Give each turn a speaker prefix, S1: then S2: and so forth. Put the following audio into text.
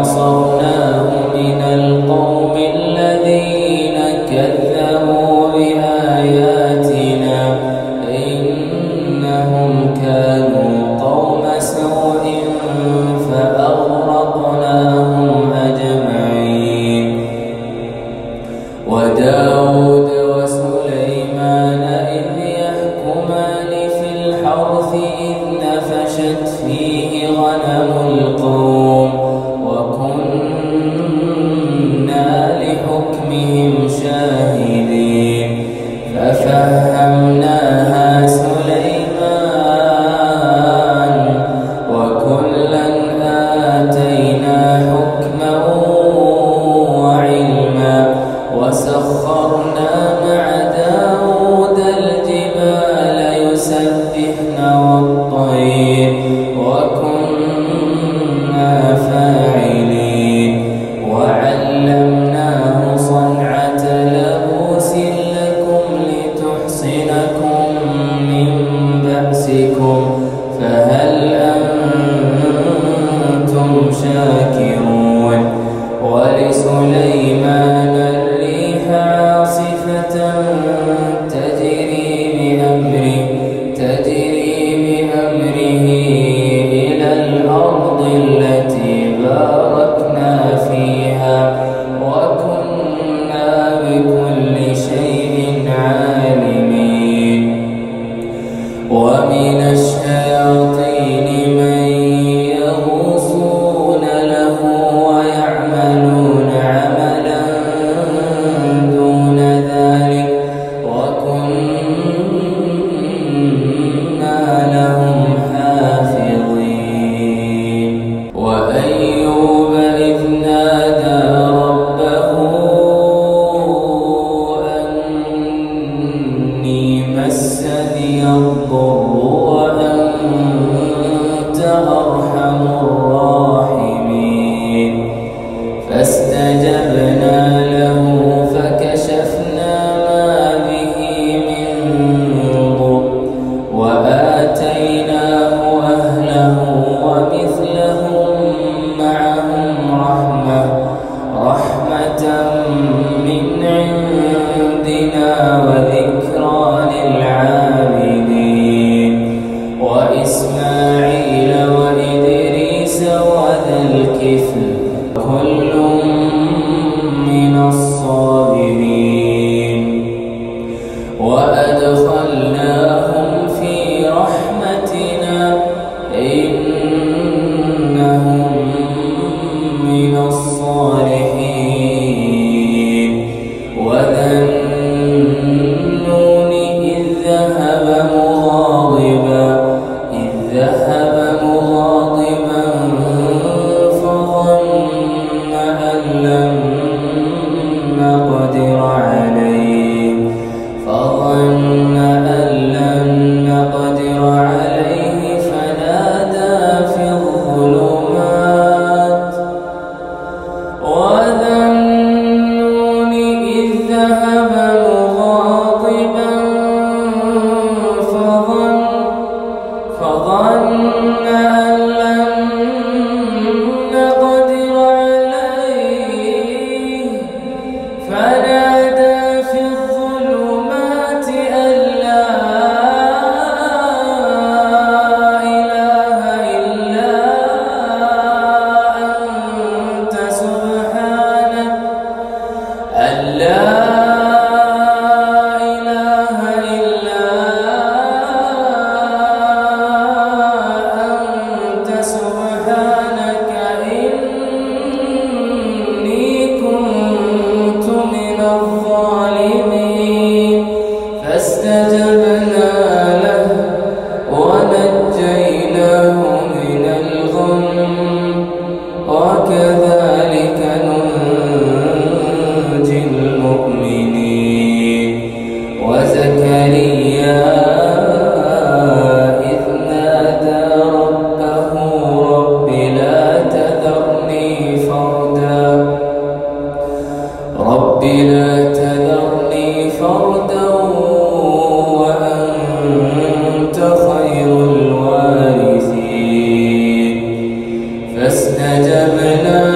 S1: نصروا سخرنا مع داود ومن الشر الوارثين فاستجبنا